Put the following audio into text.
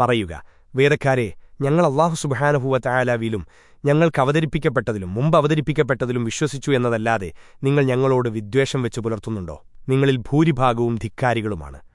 പറയുക വേദക്കാരെ ഞങ്ങൾ അള്ളാഹു സുബഹാനഹുവ തായാലാവിലും ഞങ്ങൾക്ക് അവതരിപ്പിക്കപ്പെട്ടതിലും മുമ്പ് അവതരിപ്പിക്കപ്പെട്ടതിലും വിശ്വസിച്ചു എന്നതല്ലാതെ നിങ്ങൾ ഞങ്ങളോട് വിദ്വേഷം വെച്ചു പുലർത്തുന്നുണ്ടോ? നിങ്ങളിൽ ഭൂരിഭാഗവും ധിക്കാരികളുമാണ്.